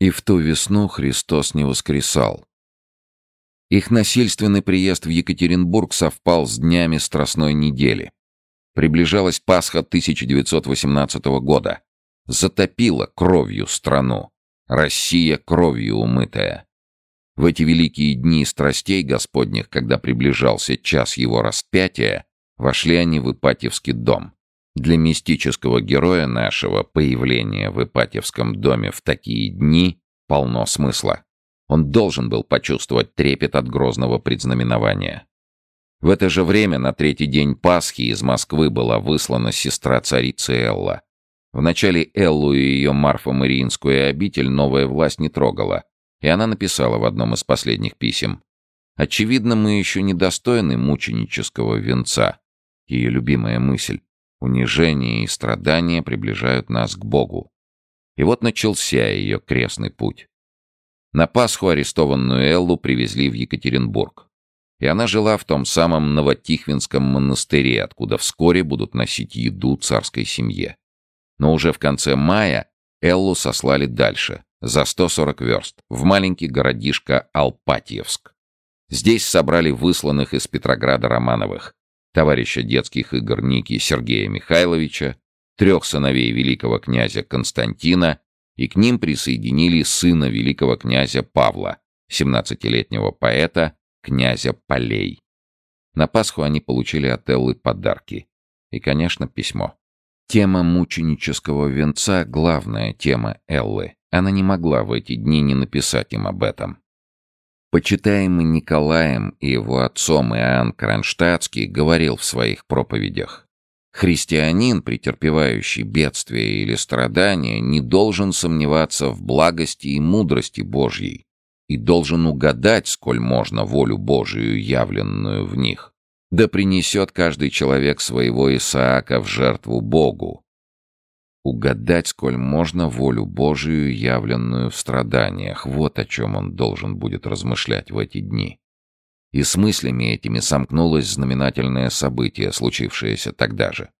И в ту весну Христос не воскресал. Их насильственный приезд в Екатеринбург совпал с днями Страстной недели. Приближалась Пасха 1918 года. Затопила кровью страну. Россия кровью умытая. В эти великие дни страстей Господних, когда приближался час его распятия, вошли они в Ипатьевский дом. Для мистического героя нашего появление в Ипатьевском доме в такие дни полно смысла. Он должен был почувствовать трепет от грозного предзнаменования. В это же время, на третий день Пасхи, из Москвы была выслана сестра царицы Элла. Вначале Эллу и ее Марфа-Мариинскую обитель новая власть не трогала, и она написала в одном из последних писем. «Очевидно, мы еще недостойны мученического венца». Ее любимая мысль. Унижение и страдания приближают нас к Богу. И вот начался ее крестный путь. На Пасху арестованную Эллу привезли в Екатеринбург. И она жила в том самом Новотихвинском монастыре, откуда вскоре будут носить еду царской семье. Но уже в конце мая Эллу сослали дальше, за 140 верст, в маленький городишко Алпатьевск. Здесь собрали высланных из Петрограда Романовых, товарища детских игр Ники Сергея Михайловича, трех сыновей великого князя Константина, и к ним присоединили сына великого князя Павла, 17-летнего поэта, князя Полей. На Пасху они получили от Эллы подарки. И, конечно, письмо. Тема мученического венца — главная тема Эллы. Она не могла в эти дни не написать им об этом. Почитаемый Николаем и его отцом Иоанн Кронштадтский говорил в своих проповедях. Христианин, претерпевающий бедствия или страдания, не должен сомневаться в благости и мудрости Божьей и должен угадать, сколь можно, волю Божию, явленную в них. Да принесет каждый человек своего Исаака в жертву Богу, угадать, сколь можно, волю Божию, явленную в страданиях. Вот о чем он должен будет размышлять в эти дни. И с мыслями этими сомкнулось знаменательное событие, случившееся тогда же.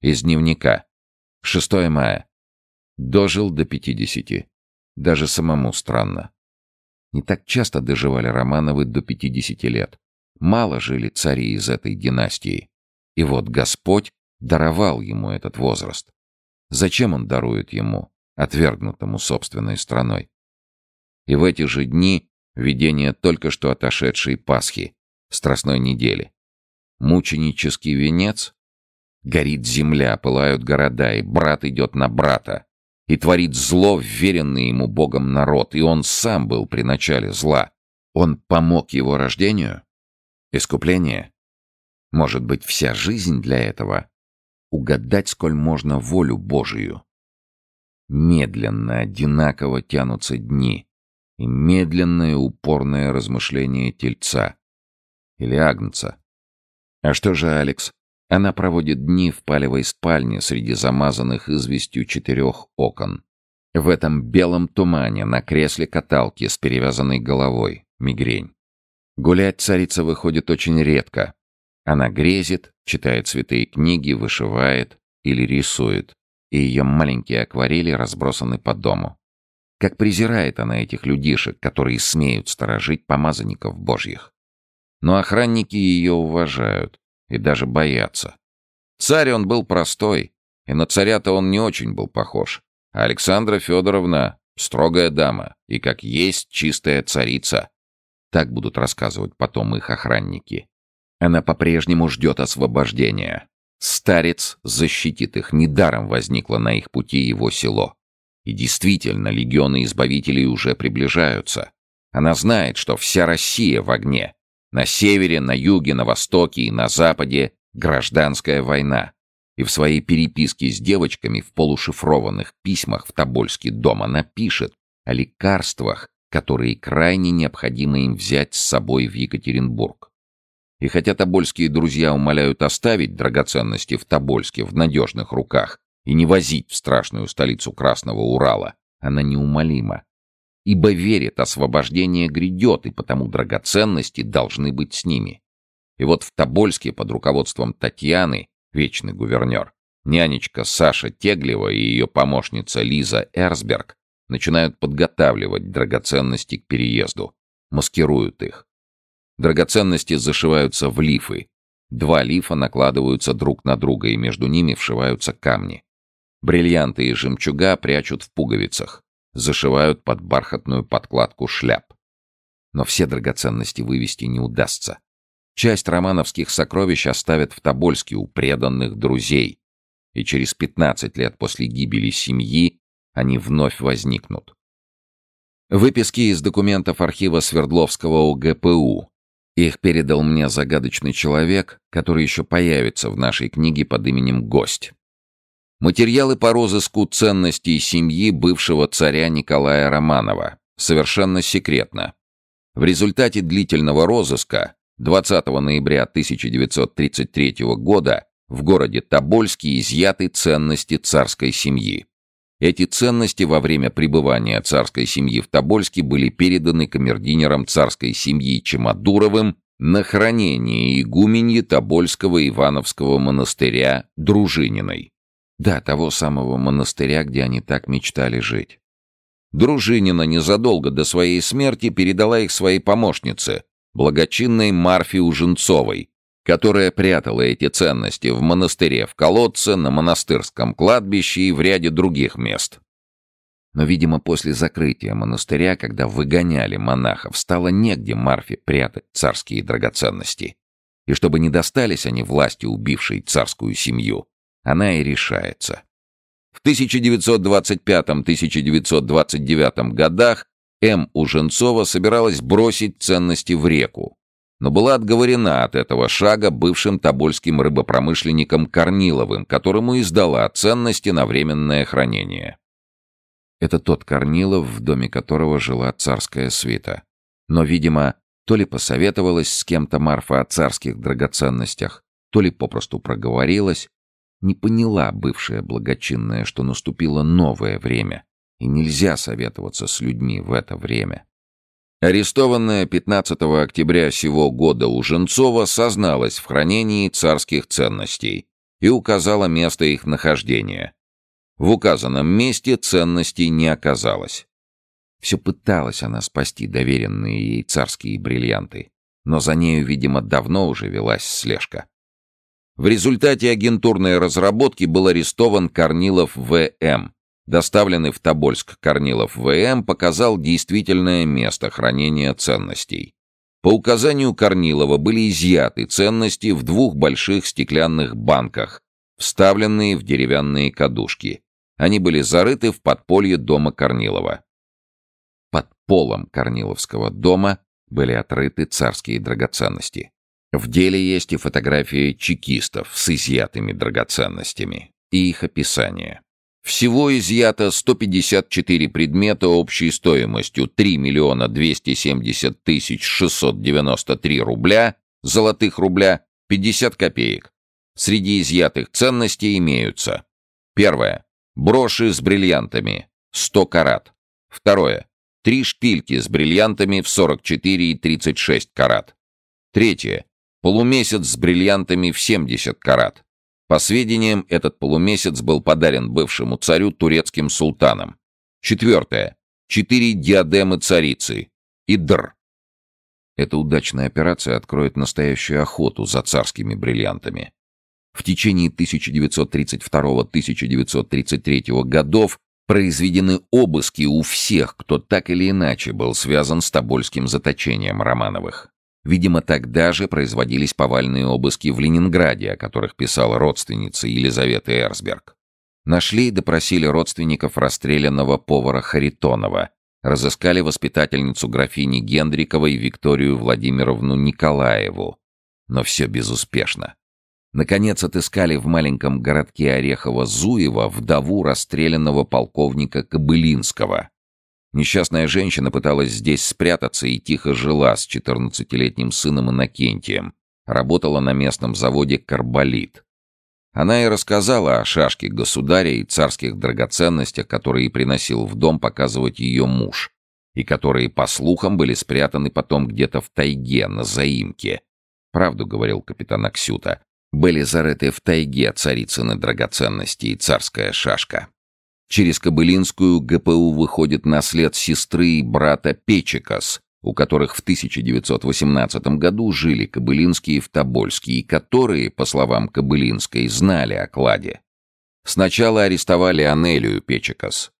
Из дневника. 6 мая. Дожил до 50. Даже самому странно. Не так часто доживали Романовы до 50 лет. Мало жили цари из этой династии. И вот Господь даровал ему этот возраст. Зачем он дарует ему, отвергнутому собственной страной? И в эти же дни видение только что отошедшей Пасхи, Страстной недели. Мученический венец? Горит земля, пылают города, и брат идет на брата. И творит зло вверенный ему Богом народ, и он сам был при начале зла. Он помог его рождению? Искупление? Может быть, вся жизнь для этого? Угадать сколь можно волю Божию. Медленно, одинаково тянутся дни, и медленное упорное размышление тельца. Или агнца. А что же Алекс? Она проводит дни в палевой спальне среди замазанных известью четырех окон. В этом белом тумане на кресле каталки с перевязанной головой. Мигрень. Гулять царица выходит очень редко, она грезит, читает святые книги, вышивает или рисует, и ее маленькие акварели разбросаны по дому. Как презирает она этих людишек, которые смеют сторожить помазанников божьих. Но охранники ее уважают и даже боятся. Царь он был простой, и на царя-то он не очень был похож. А Александра Федоровна — строгая дама и, как есть, чистая царица. Так будут рассказывать потом их охранники. Она по-прежнему ждет освобождения. Старец защитит их, недаром возникло на их пути его село. И действительно, легионы избавителей уже приближаются. Она знает, что вся Россия в огне. На севере, на юге, на востоке и на западе гражданская война. И в своей переписке с девочками в полушифрованных письмах в Тобольский дом она пишет о лекарствах, которые крайне необходимо им взять с собой в Екатеринбург. И хотя тобольские друзья умоляют оставить драгоценности в Тобольске в надежных руках и не возить в страшную столицу Красного Урала, она неумолима. Ибо верит, освобождение грядет, и потому драгоценности должны быть с ними. И вот в Тобольске под руководством Татьяны, вечный гувернер, нянечка Саша Теглева и ее помощница Лиза Эрсберг начинают подготавливать драгоценности к переезду, маскируют их. Драгоценности зашиваются в лифы. Два лифа накладываются друг на друга, и между ними вшиваются камни. Бриллианты и жемчуга прячут в пуговицах, зашивают под бархатную подкладку шляп. Но все драгоценности вывести не удастся. Часть романовских сокровищ оставят в Тобольске у преданных друзей, и через 15 лет после гибели семьи они вновь возникнут. Выписки из документов архива Свердловского УГПУ. Их передал мне загадочный человек, который еще появится в нашей книге под именем «Гость». Материалы по розыску ценностей семьи бывшего царя Николая Романова. Совершенно секретно. В результате длительного розыска 20 ноября 1933 года в городе Тобольске изъяты ценности царской семьи. Эти ценности во время пребывания царской семьи в Тобольске были переданы камердинером царской семьи Чемодуровым на хранение игуменьи Тобольского Ивановского монастыря Дружининой. Да, того самого монастыря, где они так мечтали жить. Дружинина незадолго до своей смерти передала их своей помощнице, благочинной Марфе Уженцовой, которая прятала эти ценности в монастыре в колодце, на монастырском кладбище и в ряде других мест. Но, видимо, после закрытия монастыря, когда выгоняли монахов, стало негде Марфе прятать царские драгоценности. И чтобы не достались они власти, убившей царскую семью, она и решается. В 1925-1929 годах М. Уженцова собиралась бросить ценности в реку, но была отговорена от этого шага бывшим тобольским рыбопромышленником Корниловым, которому и сдала ценности на временное хранение. Это тот Корнилов, в доме которого жила царская свита. Но, видимо, то ли посоветовалась с кем-то Марфа о царских драгоценностях, то ли попросту проговорилась, не поняла бывшая благочинная, что наступило новое время, и нельзя советоваться с людьми в это время. Арестованная 15 октября сего года Уженцова созналась в хранении царских ценностей и указала место их нахождения. В указанном месте ценностей не оказалось. Все пыталась она спасти доверенные ей царские бриллианты, но за нею, видимо, давно уже велась слежка. В результате агентурной разработки был арестован Корнилов В.М., доставленный в Тобольск Корнилов В.М. показал действительное место хранения ценностей. По указанию Корнилова были изъяты ценности в двух больших стеклянных банках, вставленные в деревянные кадушки. Они были зарыты в подполье дома Корнилова. Под полом Корниловского дома были отрыты царские драгоценности. В деле есть и фотографии чекистов с изъятыми драгоценностями и их описание. Всего изъято 154 предмета общей стоимостью 3 миллиона 270 тысяч 693 рубля, золотых рубля, 50 копеек. Среди изъятых ценностей имеются. Первое. Броши с бриллиантами. 100 карат. Второе. Три шпильки с бриллиантами в 44 и 36 карат. Третье. Полумесяц с бриллиантами в 70 карат. По сведениям, этот полумесяц был подарен бывшему царю турецким султаном. Четвертое. Четыре диадемы царицы. И др. Эта удачная операция откроет настоящую охоту за царскими бриллиантами. В течение 1932-1933 годов произведены обыски у всех, кто так или иначе был связан с Тобольским заточением Романовых. Видимо, тогда же производились повальные обыски в Ленинграде, о которых писала родственница Елизавета Эрсберг. Нашли и допросили родственников расстрелянного повара Харитонова, разыскали воспитательницу графини Гендриковой Викторию Владимировну Николаеву. Но все безуспешно. Наконец отыскали в маленьком городке Орехово-Зуево вдову расстрелянного полковника Кобылинского. Несчастная женщина пыталась здесь спрятаться и тихо жила с 14-летним сыном Иннокентием. Работала на местном заводе «Карболит». Она и рассказала о шашке государя и царских драгоценностях, которые приносил в дом показывать ее муж, и которые, по слухам, были спрятаны потом где-то в тайге, на заимке. Правду говорил капитан Аксюта. Были зарыты в тайге царицыны драгоценности и царская шашка. Через Кобылинскую ГПУ выходит на след сестры и брата Печикас, у которых в 1918 году жили Кобылинские в Тобольске, и которые, по словам Кобылинской, знали о кладе. Сначала арестовали Анелию Печикас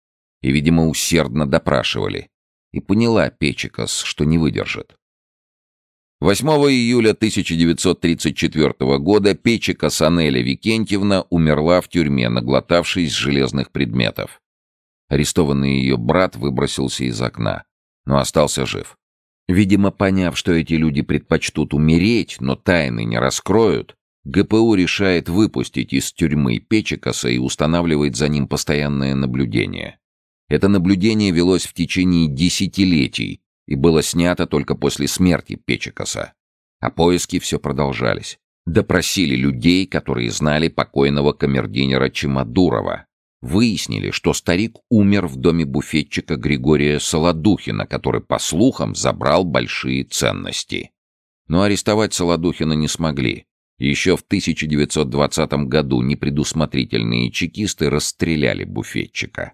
и, видимо, усердно допрашивали. И поняла Печикас, что не выдержит. 8 июля 1934 года Печикас Анеля Викентьевна умерла в тюрьме, наглотавшись железных предметов. Арестованный ее брат выбросился из окна, но остался жив. Видимо, поняв, что эти люди предпочтут умереть, но тайны не раскроют, ГПУ решает выпустить из тюрьмы Печикаса и устанавливает за ним постоянное наблюдение. Это наблюдение велось в течение десятилетий и было снято только после смерти Печикаса. А поиски все продолжались. Допросили людей, которые знали покойного камердинера Чемодурова, Выяснили, что старик умер в доме буфетчика Григория Солодухина, который, по слухам, забрал большие ценности. Но арестовать Солодухина не смогли. Еще в 1920 году непредусмотрительные чекисты расстреляли буфетчика.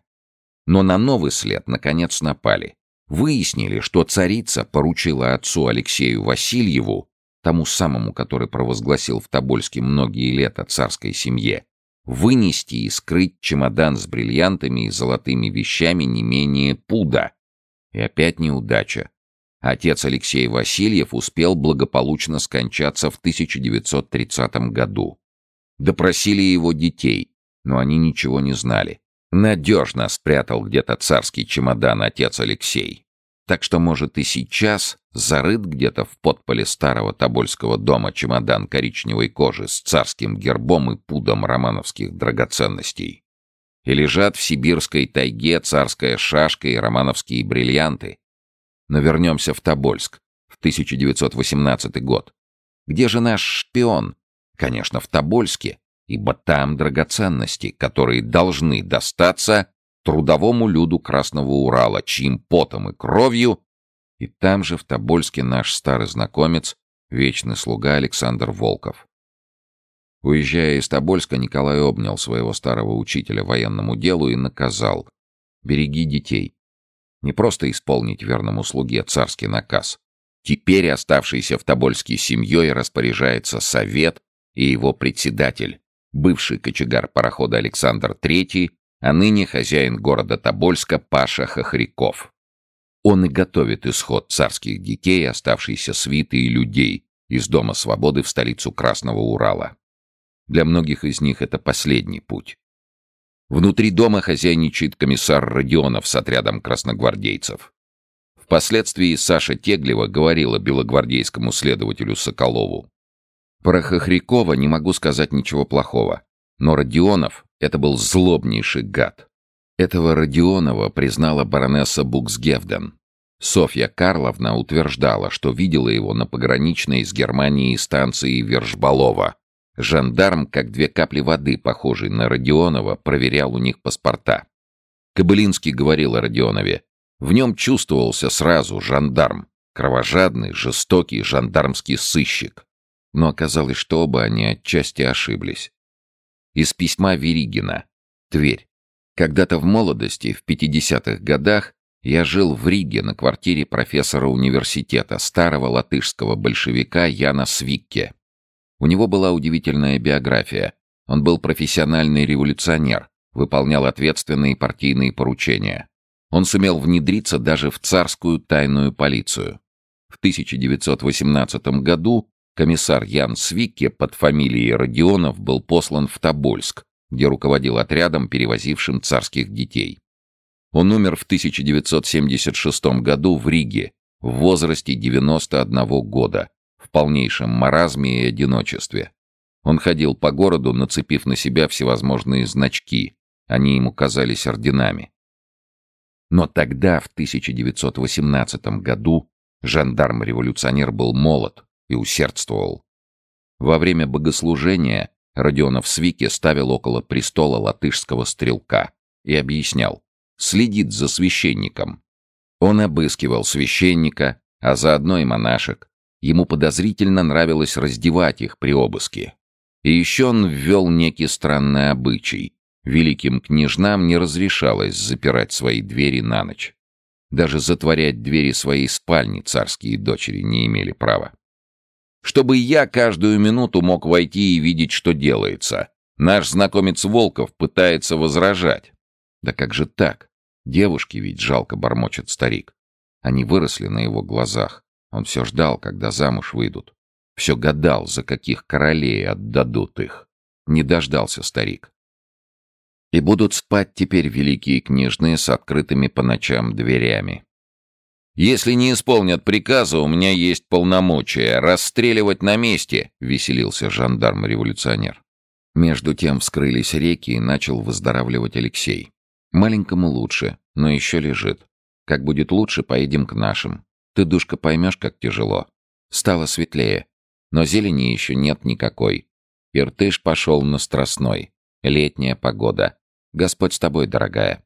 Но на новый след, наконец, напали. Выяснили, что царица поручила отцу Алексею Васильеву, тому самому, который провозгласил в Тобольске многие лета царской семье, вынести и скрыть чемодан с бриллиантами и золотыми вещами не менее пуда. И опять неудача. Отец Алексей Васильев успел благополучно скончаться в 1930 году. Допросили его детей, но они ничего не знали. Надежно спрятал где-то царский чемодан отец Алексей. Так что, может, и сейчас зарыт где-то в подполе старого Тобольского дома чемодан коричневой кожи с царским гербом и пудом романовских драгоценностей. И лежат в сибирской тайге царская шашка и романовские бриллианты. Но вернемся в Тобольск, в 1918 год. Где же наш шпион? Конечно, в Тобольске, ибо там драгоценности, которые должны достаться трудовому люду Красного Урала, чьим потом и кровью, и там же в Тобольске наш старый знакомец, вечный слуга Александр Волков. Уезжая из Тобольска, Николай обнял своего старого учителя военному делу и наказал «Береги детей». Не просто исполнить верному слуге царский наказ. Теперь оставшийся в Тобольске семьей распоряжается совет и его председатель, бывший кочегар парохода Александр III а ныне хозяин города Тобольска Паша Хохряков. Он и готовит исход царских детей, оставшейся свиты и людей из Дома Свободы в столицу Красного Урала. Для многих из них это последний путь. Внутри дома хозяйничает комиссар Родионов с отрядом красногвардейцев. Впоследствии Саша Теглева говорила белогвардейскому следователю Соколову. Про Хохрякова не могу сказать ничего плохого, но Родионов это был злобнейший гад. Этого Родионова признала баронесса Буксгевден. Софья Карловна утверждала, что видела его на пограничной с Германией станции Вержбалова. Жандарм, как две капли воды, похожий на Родионова, проверял у них паспорта. Кобылинский говорил о Родионове. В нем чувствовался сразу жандарм, кровожадный, жестокий жандармский сыщик. Но оказалось, что оба они отчасти ошиблись. Из письма Веригина. Тверь. Когда-то в молодости, в 50-х годах, я жил в Риге на квартире профессора университета, старого латышского большевика Яна Свикке. У него была удивительная биография. Он был профессиональный революционер, выполнял ответственные партийные поручения. Он сумел внедриться даже в царскую тайную полицию. В 1918 году Комиссар Ян Свикке под фамилией Родионов был послан в Тобольск, где руководил отрядом, перевозившим царских детей. Он умер в 1976 году в Риге, в возрасте 91 года, в полнейшем маразме и одиночестве. Он ходил по городу, нацепив на себя всевозможные значки. Они ему казались орденами. Но тогда, в 1918 году, жандарм-революционер был молод, и усердствовал. Во время богослужения Родионов Свики ставил около престола латышского стрелка и объяснял. Следит за священником. Он обыскивал священника, а заодно и монашек. Ему подозрительно нравилось раздевать их при обыске. И еще он ввел некий странный обычай. Великим княжнам не разрешалось запирать свои двери на ночь. Даже затворять двери своей спальни царские дочери не имели права. Чтобы я каждую минуту мог войти и видеть, что делается. Наш знакомец Волков пытается возражать. Да как же так? Девушки ведь жалко бормочет старик. Они выросли на его глазах. Он все ждал, когда замуж выйдут. Все гадал, за каких королей отдадут их. Не дождался старик. И будут спать теперь великие княжны с открытыми по ночам дверями. «Если не исполнят приказа, у меня есть полномочия. Расстреливать на месте!» — веселился жандарм-революционер. Между тем вскрылись реки и начал выздоравливать Алексей. Маленькому лучше, но еще лежит. Как будет лучше, поедем к нашим. Ты, душка, поймешь, как тяжело. Стало светлее, но зелени еще нет никакой. Иртыш пошел на Страстной. Летняя погода. Господь с тобой, дорогая.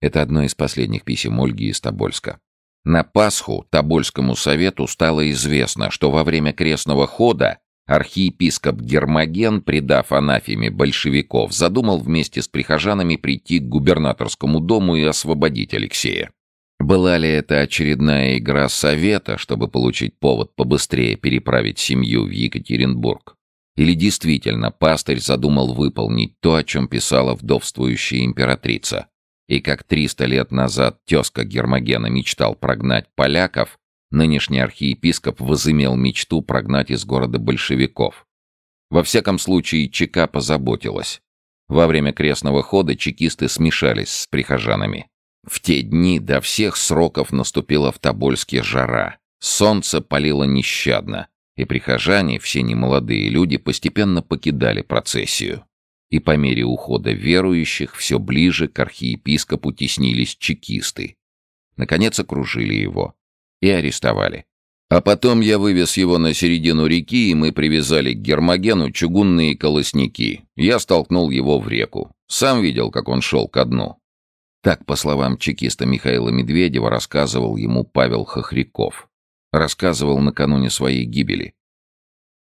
Это одно из последних писем Ольги из Тобольска. На Пасху Тобольскому совету стало известно, что во время крестного хода архиепископ Гермоген, предав анафеме большевиков, задумал вместе с прихожанами прийти к губернаторскому дому и освободить Алексея. Была ли это очередная игра совета, чтобы получить повод побыстрее переправить семью в Екатеринбург? Или действительно пастырь задумал выполнить то, о чем писала вдовствующая императрица? И как 300 лет назад тезка Гермогена мечтал прогнать поляков, нынешний архиепископ возымел мечту прогнать из города большевиков. Во всяком случае, ЧК позаботилась. Во время крестного хода чекисты смешались с прихожанами. В те дни до всех сроков наступила в Тобольске жара. Солнце палило нещадно, и прихожане, все немолодые люди, постепенно покидали процессию и по мере ухода верующих все ближе к архиепископу теснились чекисты. Наконец окружили его и арестовали. А потом я вывез его на середину реки, и мы привязали к Гермогену чугунные колосники. Я столкнул его в реку. Сам видел, как он шел ко дну. Так, по словам чекиста Михаила Медведева, рассказывал ему Павел Хохряков. Рассказывал накануне своей гибели.